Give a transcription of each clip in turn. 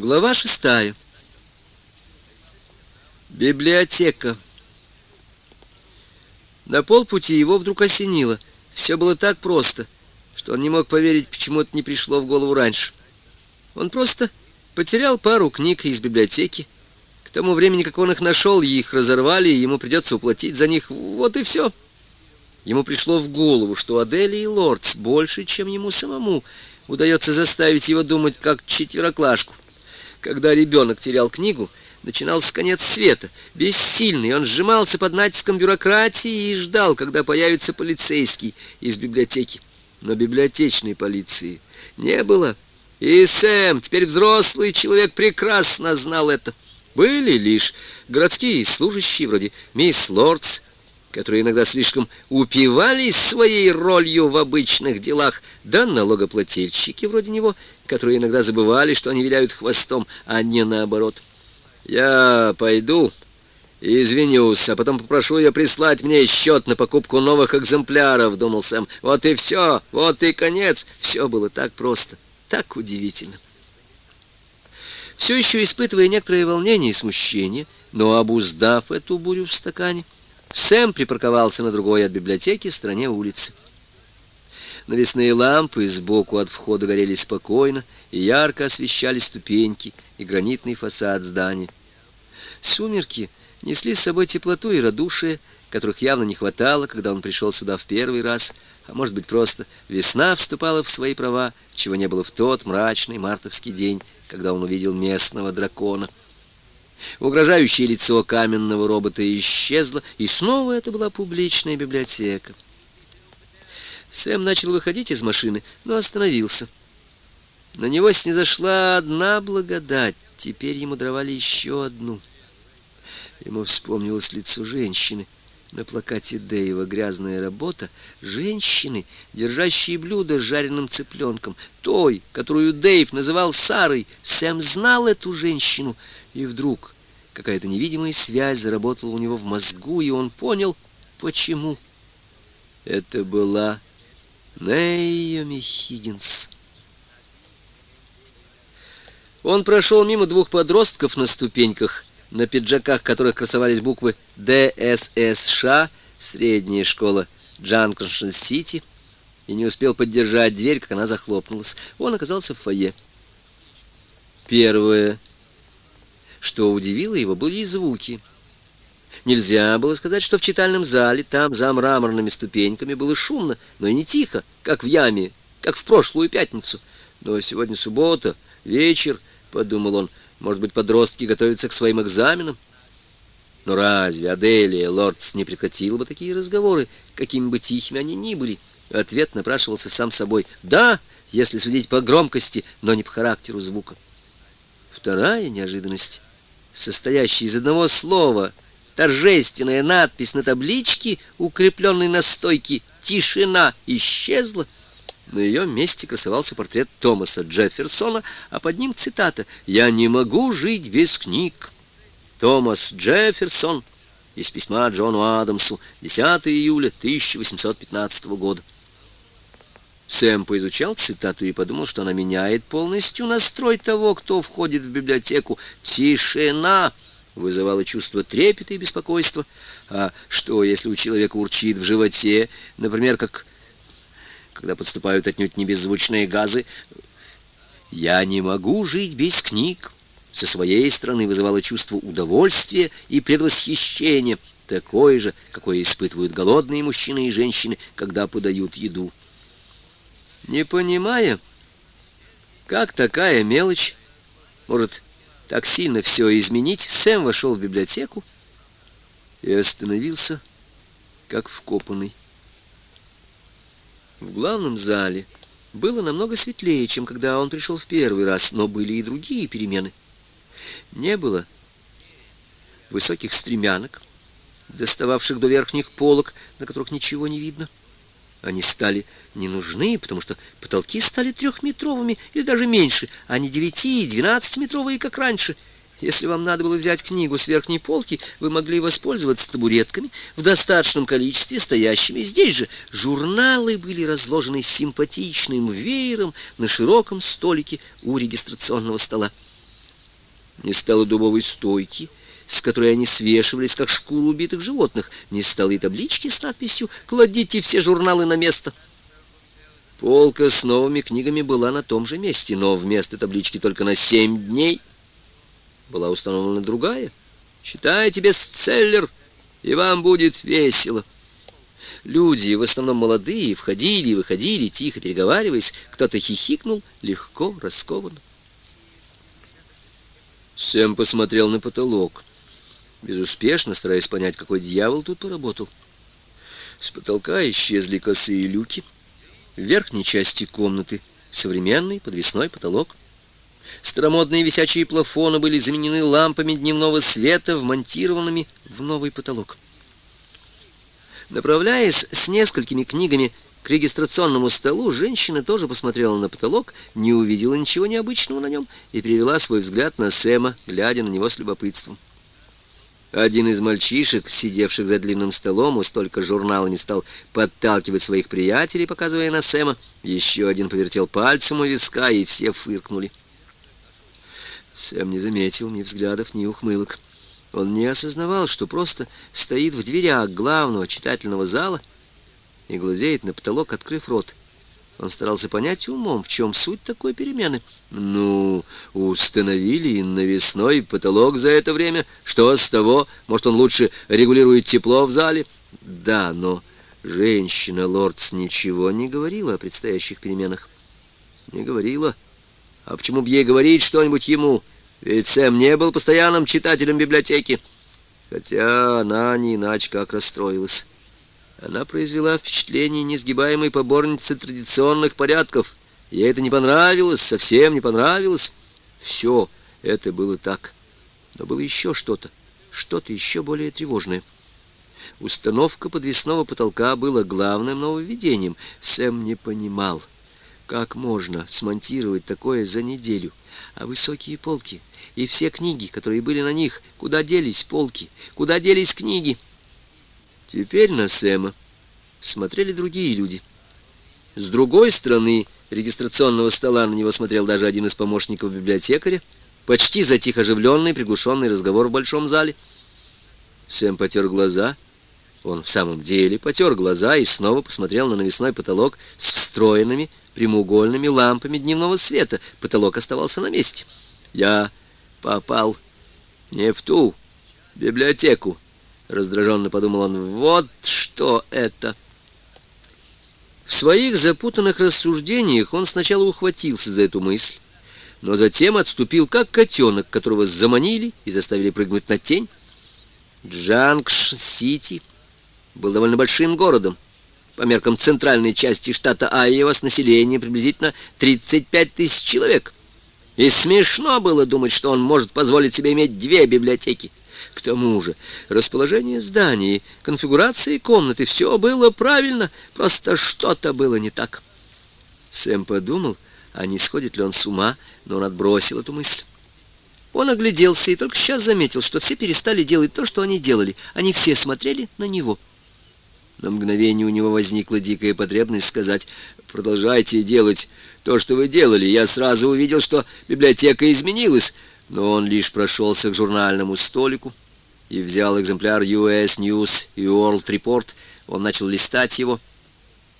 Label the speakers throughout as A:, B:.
A: Глава шестая. Библиотека. На полпути его вдруг осенило. Все было так просто, что он не мог поверить, почему это не пришло в голову раньше. Он просто потерял пару книг из библиотеки. К тому времени, как он их нашел, их разорвали, и ему придется уплатить за них. Вот и все. Ему пришло в голову, что Адели и Лордс больше, чем ему самому, удается заставить его думать как четвероклашку. Когда ребенок терял книгу, начинался конец света. Бессильный, он сжимался под натиском бюрократии и ждал, когда появится полицейский из библиотеки. Но библиотечной полиции не было. И Сэм, теперь взрослый человек, прекрасно знал это. Были лишь городские служащие, вроде мисс Лордс, которые иногда слишком упивались своей ролью в обычных делах, да налогоплательщики вроде него, которые иногда забывали, что они виляют хвостом, а не наоборот. «Я пойду и извинюсь, а потом попрошу ее прислать мне счет на покупку новых экземпляров», — думал Сэм. «Вот и все, вот и конец. Все было так просто, так удивительно». Все еще испытывая некоторое волнение и смущение, но обуздав эту бурю в стакане, Сэм припарковался на другой от библиотеки стороне улицы. Навесные лампы сбоку от входа горели спокойно и ярко освещали ступеньки и гранитный фасад здания. Сумерки несли с собой теплоту и радушие, которых явно не хватало, когда он пришел сюда в первый раз, а может быть просто весна вступала в свои права, чего не было в тот мрачный мартовский день, когда он увидел местного дракона. Угрожающее лицо каменного робота исчезло, и снова это была публичная библиотека. Сэм начал выходить из машины, но остановился. На него снизошла одна благодать, теперь ему даровали еще одну. Ему вспомнилось лицо женщины на плакате Дэйва «Грязная работа» женщины, держащие блюдо с жареным цыпленком, той, которую Дэйв называл Сарой. Сэм знал эту женщину — и вдруг какая-то невидимая связь заработала у него в мозгу, и он понял, почему. Это была Нейоми Хиггинс. Он прошел мимо двух подростков на ступеньках, на пиджаках которых красовались буквы ДССШ, средняя школа Джанкшн-Сити, и не успел поддержать дверь, как она захлопнулась. Он оказался в фойе. Первое что удивило его, были звуки. Нельзя было сказать, что в читальном зале, там, за мраморными ступеньками, было шумно, но и не тихо, как в яме, как в прошлую пятницу. Но сегодня суббота, вечер, — подумал он, — может быть, подростки готовятся к своим экзаменам? Но разве Аделия Лордс не прекратила бы такие разговоры, какими бы тихими они ни были? Ответ напрашивался сам собой. Да, если судить по громкости, но не по характеру звука. Вторая неожиданность состоящий из одного слова, торжественная надпись на табличке, укрепленной на стойке «Тишина» исчезла. На ее месте красовался портрет Томаса Джефферсона, а под ним цитата «Я не могу жить без книг». Томас Джефферсон из письма Джону Адамсу 10 июля 1815 года. Сэм поизучал цитату и подумал, что она меняет полностью настрой того, кто входит в библиотеку. «Тишина!» вызывало чувство трепета и беспокойства. А что, если у человека урчит в животе, например, как когда подступают отнюдь не беззвучные газы? «Я не могу жить без книг» со своей стороны вызывало чувство удовольствия и предвосхищения, такое же, какое испытывают голодные мужчины и женщины, когда подают еду. Не понимая, как такая мелочь может так сильно все изменить, Сэм вошел в библиотеку и остановился, как вкопанный. В главном зале было намного светлее, чем когда он пришел в первый раз, но были и другие перемены. Не было высоких стремянок, достававших до верхних полок, на которых ничего не видно. Они стали не нужны, потому что потолки стали трехметровыми или даже меньше, а не девяти и двенадцатиметровые, как раньше. Если вам надо было взять книгу с верхней полки, вы могли воспользоваться табуретками в достаточном количестве, стоящими здесь же. Журналы были разложены симпатичным веером на широком столике у регистрационного стола. Не стало дубовой стойки, с которой они свешивались, как шкуру убитых животных. Не стало и таблички с надписью «Кладите все журналы на место». Полка с новыми книгами была на том же месте, но вместо таблички только на семь дней была установлена другая. «Читайте бестселлер, и вам будет весело». Люди, в основном молодые, входили и выходили, тихо переговариваясь. Кто-то хихикнул, легко, раскованно. Сэм посмотрел на потолок, безуспешно стараясь понять, какой дьявол тут поработал. С потолка исчезли косые люки. В верхней части комнаты современный подвесной потолок. Старомодные висячие плафоны были заменены лампами дневного света, вмонтированными в новый потолок. Направляясь с несколькими книгами к регистрационному столу, женщина тоже посмотрела на потолок, не увидела ничего необычного на нем и перевела свой взгляд на Сэма, глядя на него с любопытством. Один из мальчишек, сидевших за длинным столом у столько журналами, стал подталкивать своих приятелей, показывая на Сэма. Еще один повертел пальцем у виска, и все фыркнули. Сэм не заметил ни взглядов, ни ухмылок. Он не осознавал, что просто стоит в дверях главного читательного зала и глазеет на потолок, открыв рот. Он старался понять умом, в чем суть такой перемены. Ну, установили навесной потолок за это время. Что с того? Может, он лучше регулирует тепло в зале? Да, но женщина Лордс ничего не говорила о предстоящих переменах. Не говорила. А почему бы ей говорить что-нибудь ему? Ведь Сэм не был постоянным читателем библиотеки. Хотя она не иначе как расстроилась. Она произвела впечатление несгибаемой поборницы традиционных порядков. Ей это не понравилось, совсем не понравилось. Все это было так. Но было еще что-то, что-то еще более тревожное. Установка подвесного потолка была главным нововведением. Сэм не понимал, как можно смонтировать такое за неделю. А высокие полки и все книги, которые были на них, куда делись полки, куда делись книги. Теперь на Сэма смотрели другие люди. С другой стороны регистрационного стола на него смотрел даже один из помощников библиотекаря, почти затих оживленный, приглушенный разговор в большом зале. Сэм потер глаза. Он в самом деле потер глаза и снова посмотрел на навесной потолок с встроенными прямоугольными лампами дневного света. Потолок оставался на месте. «Я попал не в ту библиотеку», — раздраженно подумал он. «Вот что это!» В своих запутанных рассуждениях он сначала ухватился за эту мысль, но затем отступил, как котенок, которого заманили и заставили прыгнуть на тень. Джанкшн-Сити был довольно большим городом, по меркам центральной части штата Айова с населением приблизительно 35 тысяч человек. И смешно было думать, что он может позволить себе иметь две библиотеки. К тому же расположение зданий, конфигурации комнаты, все было правильно, просто что-то было не так. Сэм подумал, а не сходит ли он с ума, но он отбросил эту мысль. Он огляделся и только сейчас заметил, что все перестали делать то, что они делали. Они все смотрели на него. На мгновение у него возникла дикая потребность сказать «Продолжайте делать то, что вы делали. Я сразу увидел, что библиотека изменилась». Но он лишь прошелся к журнальному столику и взял экземпляр US News и World Report. Он начал листать его,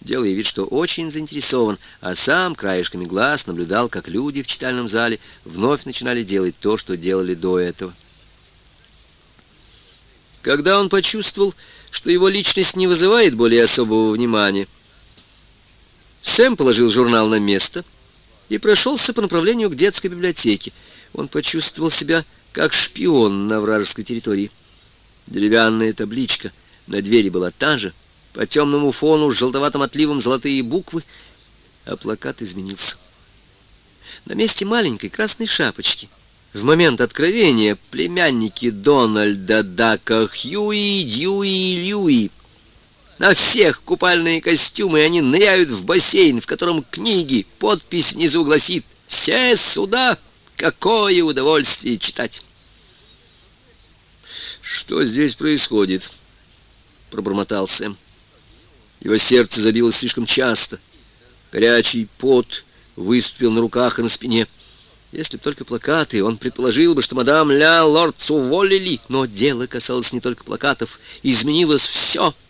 A: делая вид, что очень заинтересован, а сам краешками глаз наблюдал, как люди в читальном зале вновь начинали делать то, что делали до этого. Когда он почувствовал, что его личность не вызывает более особого внимания, Сэм положил журнал на место и прошелся по направлению к детской библиотеке. Он почувствовал себя как шпион на вражеской территории. Деревянная табличка на двери была та же, по темному фону с желтоватым отливом золотые буквы, а плакат изменился. На месте маленькой красной шапочки в момент откровения племянники Дональда Дака Хьюи, Дьюи и Льюи на всех купальные костюмы, они ныряют в бассейн, в котором книги, подпись внизу гласит «Все сюда!» Какое удовольствие читать! «Что здесь происходит?» — пробормотал Сэм. Его сердце забилось слишком часто. Горячий пот выступил на руках и на спине. Если только плакаты, он предположил бы, что мадам Ля Лордс уволили, но дело касалось не только плакатов, изменилось все —